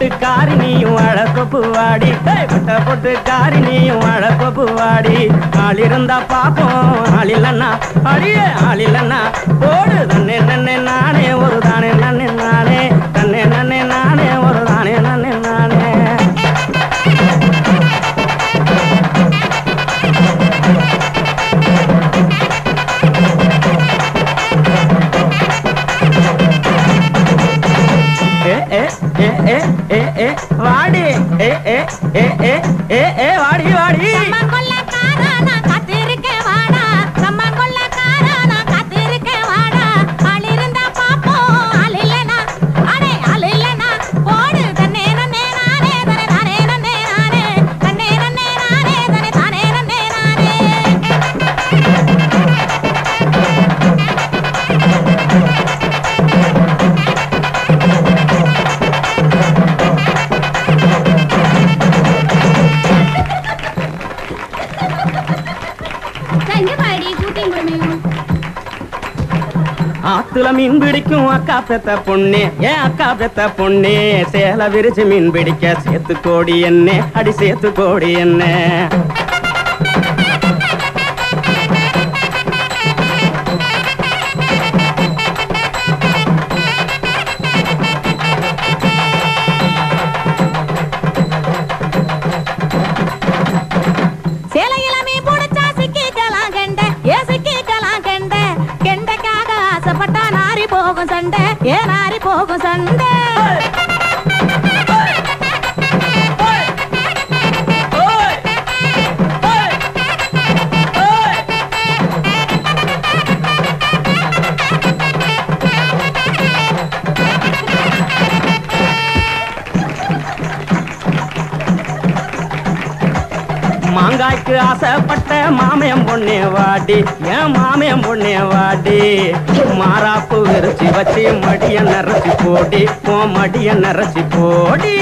பட்ட நீயும் அழகொப்பு வாடி ஏய், பட்ட பொட்டு நீயும் அழகொப்பு வாடி ஆள் இருந்தா பாப்போம் ஆள் இல்லன்னா அழிய ஆள் இல்லன்னா ஏ வாடி ஏ ஏ ஏ ஏ ஏ ஏ குளத்துல மீன் பிடிக்கும் அக்கா பெத்த பொண்ணு. ஏன் அக்கா பெத்த பொண்ணு சேல விரிச்சு மீன் பிடிக்க சேத்து கோடி என்ன அடி சேத்து கோடி என்ன சேலையில மீ புடிச்சா சிக்கிக்கலாம் கெண்ட. ஏ சிக்கிக்கலாம் கெண்ட? கெண்டைக்காக ஆசைப்பட்டா ఏ నారి పోగు సందే மாங்காய்க்கு ஆசைப்பட்ட மாமயம் பொண்ணே வாடி. ஏன் மாமயம் பொண்ணே வாடி. மாறாப்பு விரிச்சு வச்சு மடிய நரைச்சி போடி. ஓ மடிய நரைச்சி போடி.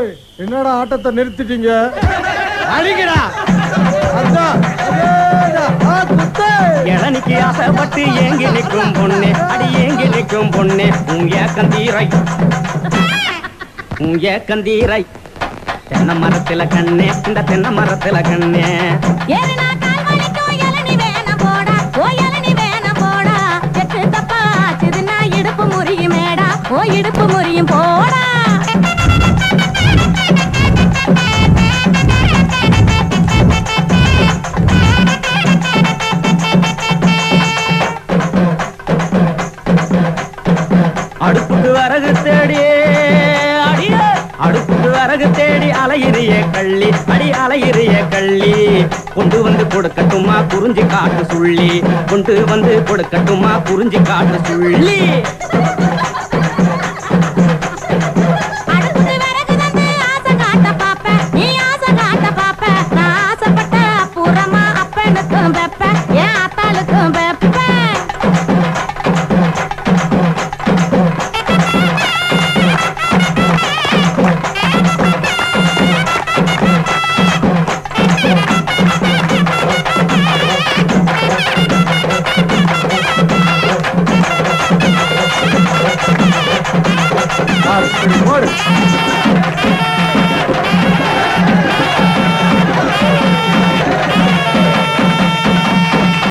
ஏய் என்னடா ஆட்டத்தை நிறுத்திட்டீங்க? குத்து. இளநிக்கு ஆசைப்பட்டு ஏங்கி நிற்கும் பொண்ணு அடி ஏங்கி நிற்கும் பொண்ணு உன் ஏக்கந்தீரை உன் ஏக்கந்தீரை தென்னை மரத்துல கண்ணே இந்த தென்னை மரத்துல கண்ணே. ஏறுனா கால் வலிக்கும் வரகு தேடி அடிய. அடுப்புக்கு வரகு தேடி அலையிறிய கள்ளி அடி அலையிறிய கள்ளி. கொண்டு வந்து கொடுக்கட்டுமா குறிஞ்சி காட்டு சுள்ளி. கொண்டு வந்து கொடுக்கட்டுமா குறிஞ்சி காட்டு சுள்ளி. Bora!